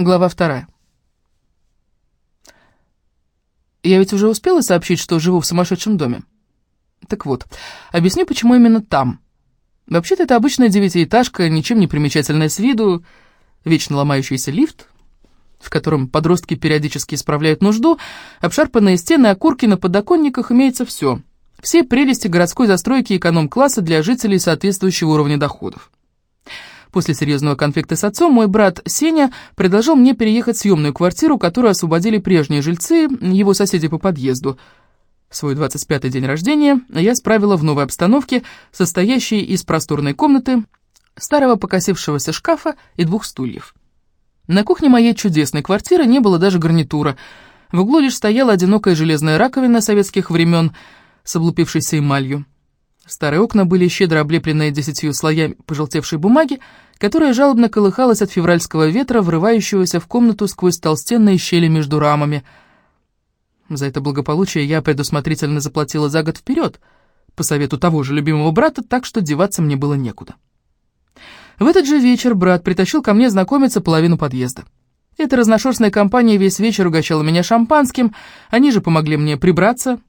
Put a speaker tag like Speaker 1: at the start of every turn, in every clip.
Speaker 1: Глава вторая. Я ведь уже успела сообщить, что живу в сумасшедшем доме. Так вот, объясню, почему именно там. Вообще-то это обычная девятиэтажка, ничем не примечательная с виду, вечно ломающийся лифт, в котором подростки периодически исправляют нужду, обшарпанные стены, окурки на подоконниках, имеется все. Все прелести городской застройки эконом-класса для жителей соответствующего уровня доходов. После серьезного конфликта с отцом мой брат Сеня предложил мне переехать в съемную квартиру, которую освободили прежние жильцы, его соседи по подъезду. Свой 25-й день рождения я справила в новой обстановке, состоящей из просторной комнаты, старого покосившегося шкафа и двух стульев. На кухне моей чудесной квартиры не было даже гарнитура. В углу лишь стояла одинокая железная раковина советских времен с облупившейся эмалью. Старые окна были щедро облеплены десятью слоями пожелтевшей бумаги, которая жалобно колыхалась от февральского ветра, врывающегося в комнату сквозь толстенные щели между рамами. За это благополучие я предусмотрительно заплатила за год вперед, по совету того же любимого брата, так что деваться мне было некуда. В этот же вечер брат притащил ко мне знакомиться половину подъезда. Эта разношерстная компания весь вечер угощала меня шампанским, они же помогли мне прибраться,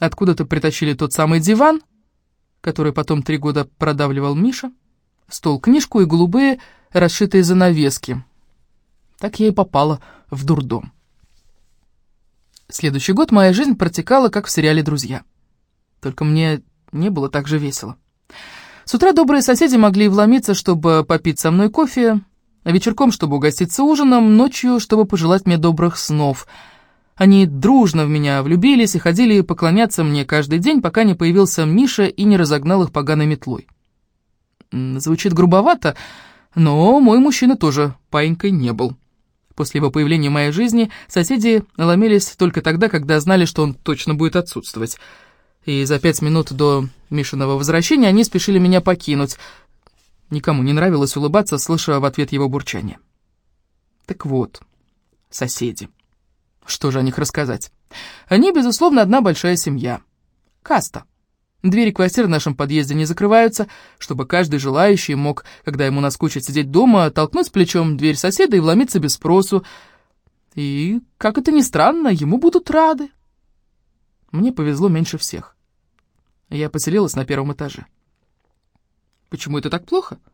Speaker 1: откуда-то притащили тот самый диван — который потом три года продавливал Миша, стол, книжку и голубые расшитые занавески. Так я и попала в дурдом. Следующий год моя жизнь протекала, как в сериале «Друзья». Только мне не было так же весело. С утра добрые соседи могли вломиться, чтобы попить со мной кофе, а вечерком, чтобы угоститься ужином, ночью, чтобы пожелать мне добрых снов — они дружно в меня влюбились и ходили поклоняться мне каждый день, пока не появился Миша и не разогнал их поганой метлой. Звучит грубовато, но мой мужчина тоже паинькой не был. После его появления в моей жизни соседи ломились только тогда, когда знали, что он точно будет отсутствовать. И за пять минут до Мишиного возвращения они спешили меня покинуть. Никому не нравилось улыбаться, слыша в ответ его бурчание. Так вот, соседи. Что же о них рассказать? Они, безусловно, одна большая семья. Каста. Двери квартир в нашем подъезде не закрываются, чтобы каждый желающий мог, когда ему наскучит сидеть дома, толкнуть плечом дверь соседа и вломиться без спросу. И, как это ни странно, ему будут рады. Мне повезло меньше всех. Я поселилась на первом этаже. Почему это так плохо? —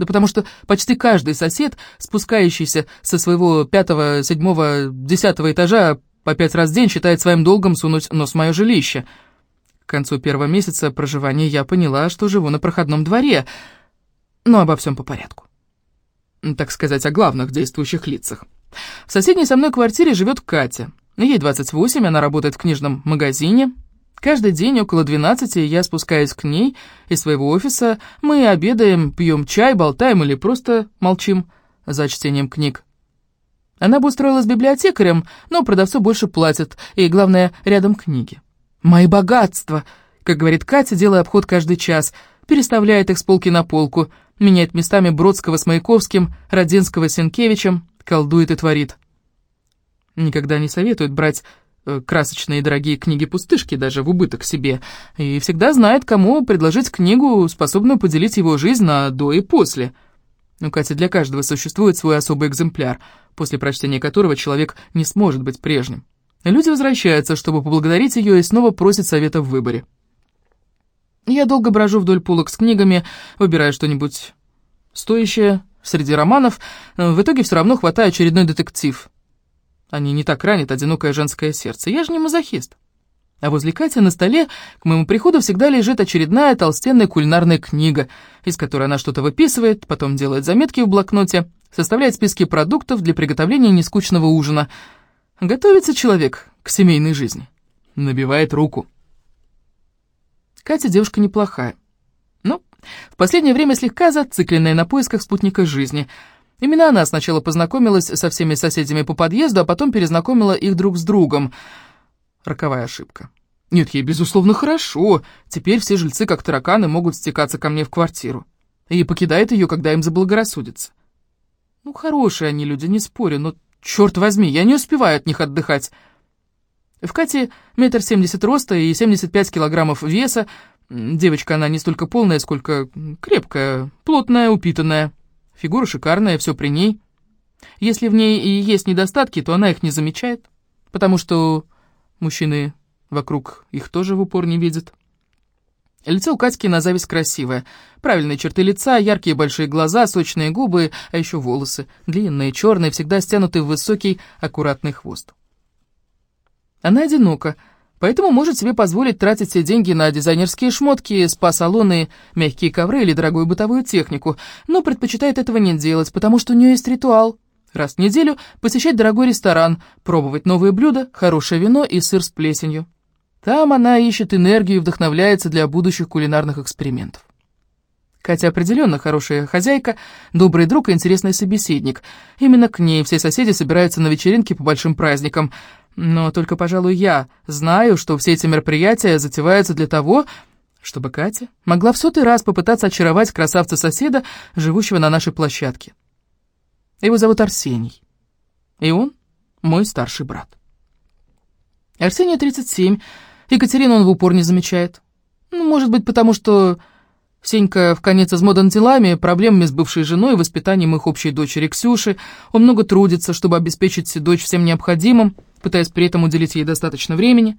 Speaker 1: да потому что почти каждый сосед, спускающийся со своего пятого, седьмого, десятого этажа по пять раз в день, считает своим долгом сунуть нос в мое жилище. К концу первого месяца проживания я поняла, что живу на проходном дворе, но обо всем по порядку. Так сказать, о главных действующих лицах. В соседней со мной квартире живет Катя. Ей 28, она работает в книжном магазине, Каждый день около 12 я спускаюсь к ней из своего офиса, мы обедаем, пьем чай, болтаем или просто молчим за чтением книг. Она бы устроилась библиотекарем, но продавцу больше платят, и, главное, рядом книги. «Мои богатства!» Как говорит Катя, делая обход каждый час, переставляет их с полки на полку, меняет местами Бродского с Маяковским, Родинского с Сенкевичем, колдует и творит. Никогда не советует брать Э, красочные дорогие книги-пустышки даже в убыток себе, и всегда знает, кому предложить книгу, способную поделить его жизнь на до и после. У Кати для каждого существует свой особый экземпляр, после прочтения которого человек не сможет быть прежним. Люди возвращаются, чтобы поблагодарить ее и снова просят совета в выборе. Я долго брожу вдоль полок с книгами, выбирая что-нибудь стоящее среди романов, в итоге все равно хватаю очередной детектив — они не так ранят одинокое женское сердце. Я же не мазохист. А возле Кати на столе к моему приходу всегда лежит очередная толстенная кулинарная книга, из которой она что-то выписывает, потом делает заметки в блокноте, составляет списки продуктов для приготовления нескучного ужина. Готовится человек к семейной жизни. Набивает руку. Катя девушка неплохая. Но в последнее время слегка зацикленная на поисках спутника жизни — Именно она сначала познакомилась со всеми соседями по подъезду, а потом перезнакомила их друг с другом. Роковая ошибка. Нет, ей, безусловно, хорошо. Теперь все жильцы, как тараканы, могут стекаться ко мне в квартиру. И покидает ее, когда им заблагорассудится. Ну, хорошие они люди, не спорю, но, черт возьми, я не успеваю от них отдыхать. В Кате метр семьдесят роста и семьдесят пять килограммов веса. Девочка она не столько полная, сколько крепкая, плотная, упитанная. Фигура шикарная, все при ней. Если в ней и есть недостатки, то она их не замечает, потому что мужчины вокруг их тоже в упор не видят. Лицо у Катьки на зависть красивое. Правильные черты лица, яркие большие глаза, сочные губы, а еще волосы. Длинные, черные, всегда стянуты в высокий, аккуратный хвост. Она одинока, поэтому может себе позволить тратить все деньги на дизайнерские шмотки, спа-салоны, мягкие ковры или дорогую бытовую технику, но предпочитает этого не делать, потому что у нее есть ритуал. Раз в неделю посещать дорогой ресторан, пробовать новые блюда, хорошее вино и сыр с плесенью. Там она ищет энергию и вдохновляется для будущих кулинарных экспериментов. Катя определенно хорошая хозяйка, добрый друг и интересный собеседник. Именно к ней все соседи собираются на вечеринки по большим праздникам. Но только, пожалуй, я знаю, что все эти мероприятия затеваются для того, чтобы Катя могла в сотый раз попытаться очаровать красавца-соседа, живущего на нашей площадке. Его зовут Арсений. И он мой старший брат. Арсению 37, Екатерину он в упор не замечает. Ну, может быть, потому что Сенька в конец измотан делами, проблемами с бывшей женой воспитанием их общей дочери Ксюши. Он много трудится, чтобы обеспечить дочь всем необходимым, пытаясь при этом уделить ей достаточно времени.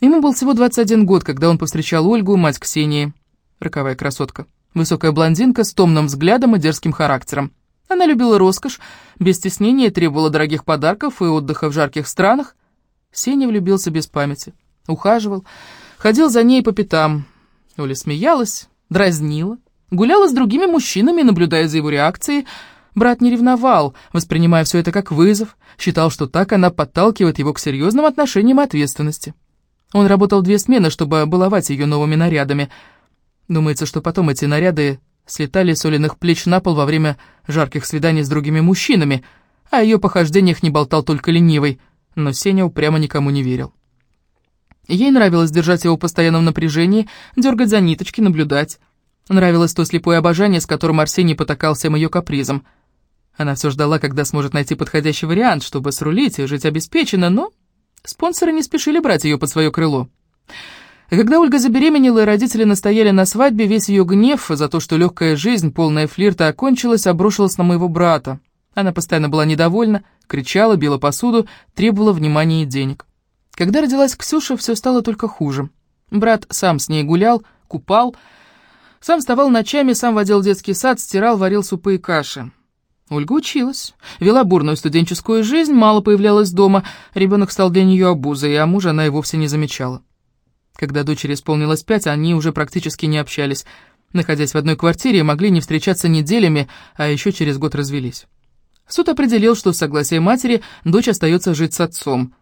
Speaker 1: Ему был всего 21 год, когда он повстречал Ольгу, мать Ксении. Роковая красотка. Высокая блондинка с томным взглядом и дерзким характером. Она любила роскошь, без стеснения требовала дорогих подарков и отдыха в жарких странах. Сеня влюбился без памяти ухаживал, ходил за ней по пятам. Оля смеялась, дразнила, гуляла с другими мужчинами, наблюдая за его реакцией. Брат не ревновал, воспринимая все это как вызов, считал, что так она подталкивает его к серьезным отношениям и ответственности. Он работал две смены, чтобы баловать ее новыми нарядами. Думается, что потом эти наряды слетали с Олиных плеч на пол во время жарких свиданий с другими мужчинами, а о ее похождениях не болтал только ленивый, но Сеня упрямо никому не верил. Ей нравилось держать его в постоянном напряжении, дергать за ниточки, наблюдать. Нравилось то слепое обожание, с которым Арсений потакал всем ее капризом. Она все ждала, когда сможет найти подходящий вариант, чтобы срулить и жить обеспеченно, но спонсоры не спешили брать ее под свое крыло. Когда Ольга забеременела и родители настояли на свадьбе, весь ее гнев за то, что легкая жизнь, полная флирта, окончилась, обрушилась на моего брата. Она постоянно была недовольна, кричала, била посуду, требовала внимания и денег. Когда родилась Ксюша, все стало только хуже. Брат сам с ней гулял, купал, сам вставал ночами, сам водил детский сад, стирал, варил супы и каши. Ольга училась, вела бурную студенческую жизнь, мало появлялась дома, ребенок стал для нее обузой, а мужа она и вовсе не замечала. Когда дочери исполнилось пять, они уже практически не общались. Находясь в одной квартире, могли не встречаться неделями, а еще через год развелись. Суд определил, что в согласии матери дочь остается жить с отцом.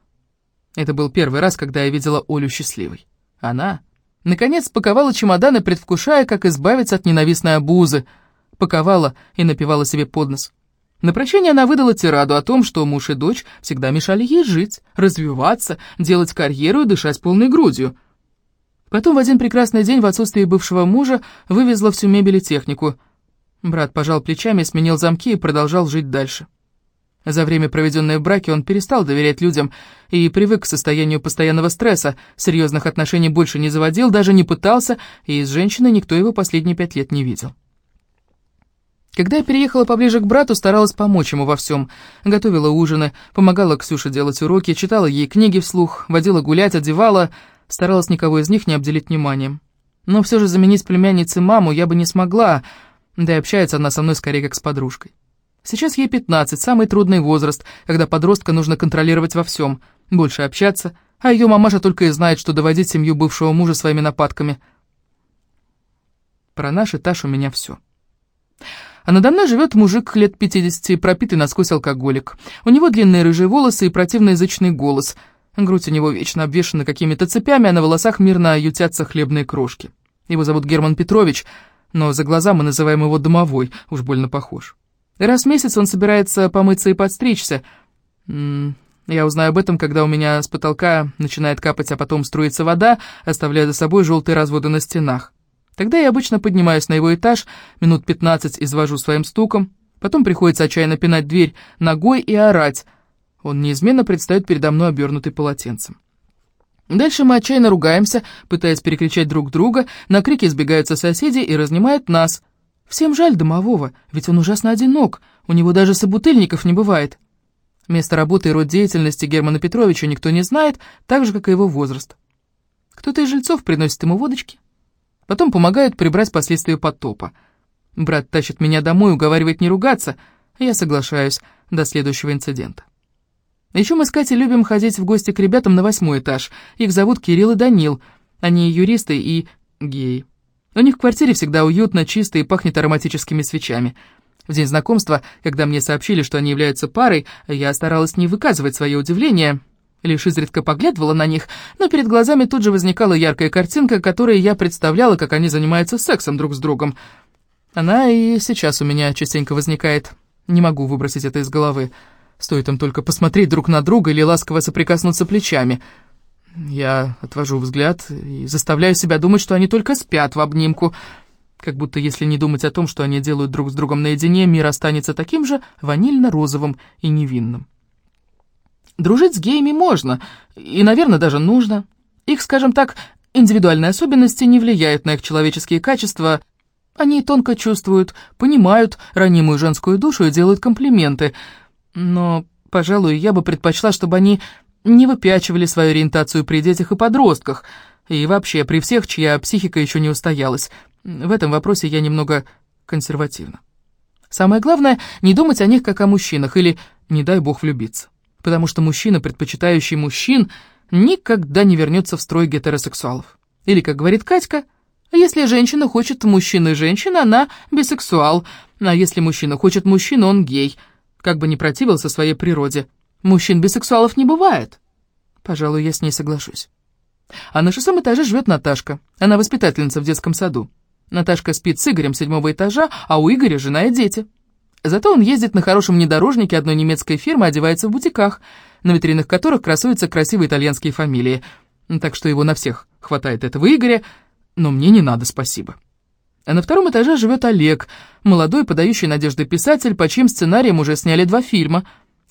Speaker 1: Это был первый раз, когда я видела Олю счастливой. Она, наконец, паковала чемоданы, предвкушая, как избавиться от ненавистной обузы. Паковала и напивала себе под нос. На прощание она выдала тираду о том, что муж и дочь всегда мешали ей жить, развиваться, делать карьеру и дышать полной грудью. Потом в один прекрасный день в отсутствие бывшего мужа вывезла всю мебель и технику. Брат пожал плечами, сменил замки и продолжал жить дальше. За время, проведенное в браке, он перестал доверять людям и привык к состоянию постоянного стресса, серьезных отношений больше не заводил, даже не пытался, и с женщиной никто его последние пять лет не видел. Когда я переехала поближе к брату, старалась помочь ему во всем. Готовила ужины, помогала Ксюше делать уроки, читала ей книги вслух, водила гулять, одевала, старалась никого из них не обделить вниманием. Но все же заменить племяннице маму я бы не смогла, да и общается она со мной скорее как с подружкой. Сейчас ей 15, самый трудный возраст, когда подростка нужно контролировать во всем, больше общаться, а ее мамаша только и знает, что доводить семью бывшего мужа своими нападками. Про наш этаж у меня все. А надо мной живет мужик лет 50, пропитый насквозь алкоголик. У него длинные рыжие волосы и противный язычный голос. Грудь у него вечно обвешана какими-то цепями, а на волосах мирно ютятся хлебные крошки. Его зовут Герман Петрович, но за глаза мы называем его домовой, уж больно похож. Раз в месяц он собирается помыться и подстричься. Я узнаю об этом, когда у меня с потолка начинает капать, а потом струится вода, оставляя за собой желтые разводы на стенах. Тогда я обычно поднимаюсь на его этаж, минут пятнадцать извожу своим стуком, потом приходится отчаянно пинать дверь ногой и орать. Он неизменно предстает передо мной обернутый полотенцем. Дальше мы отчаянно ругаемся, пытаясь перекричать друг друга, на крики сбегаются соседи и разнимают нас — Всем жаль домового, ведь он ужасно одинок, У него даже собутыльников не бывает. Место работы и род деятельности Германа Петровича никто не знает, так же, как и его возраст. Кто-то из жильцов приносит ему водочки, потом помогает прибрать последствия потопа. Брат тащит меня домой, уговаривает не ругаться, я соглашаюсь до следующего инцидента. Еще мы с Катей любим ходить в гости к ребятам на восьмой этаж. Их зовут Кирилл и Данил. Они юристы и геи. У них в квартире всегда уютно, чисто и пахнет ароматическими свечами. В день знакомства, когда мне сообщили, что они являются парой, я старалась не выказывать свое удивление, лишь изредка поглядывала на них, но перед глазами тут же возникала яркая картинка, которой я представляла, как они занимаются сексом друг с другом. Она и сейчас у меня частенько возникает. Не могу выбросить это из головы. Стоит им только посмотреть друг на друга или ласково соприкоснуться плечами. Я отвожу взгляд и заставляю себя думать, что они только спят в обнимку — как будто если не думать о том, что они делают друг с другом наедине, мир останется таким же ванильно-розовым и невинным. Дружить с геями можно, и, наверное, даже нужно. Их, скажем так, индивидуальные особенности не влияют на их человеческие качества. Они тонко чувствуют, понимают ранимую женскую душу и делают комплименты. Но, пожалуй, я бы предпочла, чтобы они не выпячивали свою ориентацию при детях и подростках, и вообще при всех, чья психика еще не устоялась. В этом вопросе я немного консервативна. Самое главное, не думать о них как о мужчинах или, не дай бог, влюбиться. Потому что мужчина, предпочитающий мужчин, никогда не вернется в строй гетеросексуалов. Или, как говорит Катька, если женщина хочет мужчину и женщина, она бисексуал, а если мужчина хочет мужчину, он гей, как бы ни противился своей природе. Мужчин-бисексуалов не бывает. Пожалуй, я с ней соглашусь. А на шестом этаже живет Наташка, она воспитательница в детском саду. Наташка спит с Игорем седьмого этажа, а у Игоря жена и дети. Зато он ездит на хорошем внедорожнике одной немецкой фирмы, одевается в бутиках, на витринах которых красуются красивые итальянские фамилии. Так что его на всех хватает этого Игоря, но мне не надо, спасибо. А на втором этаже живет Олег, молодой, подающий надежды писатель, по чьим сценариям уже сняли два фильма,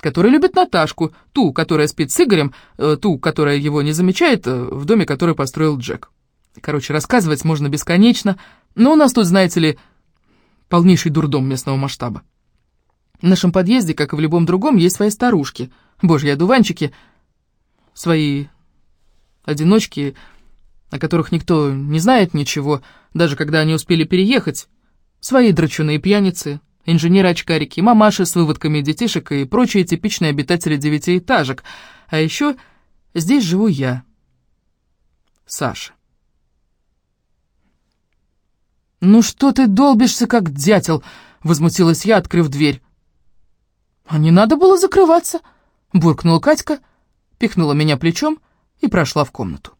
Speaker 1: который любит Наташку, ту, которая спит с Игорем, э, ту, которая его не замечает, э, в доме, который построил Джек. Короче, рассказывать можно бесконечно, но у нас тут, знаете ли, полнейший дурдом местного масштаба. В нашем подъезде, как и в любом другом, есть свои старушки, божьи одуванчики, свои одиночки, о которых никто не знает ничего, даже когда они успели переехать, свои драчуны и пьяницы, инженеры-очкарики, мамаши с выводками детишек и прочие типичные обитатели девятиэтажек. А еще здесь живу я, Саша. «Ну что ты долбишься, как дятел?» — возмутилась я, открыв дверь. «А не надо было закрываться!» — буркнула Катька, пихнула меня плечом и прошла в комнату.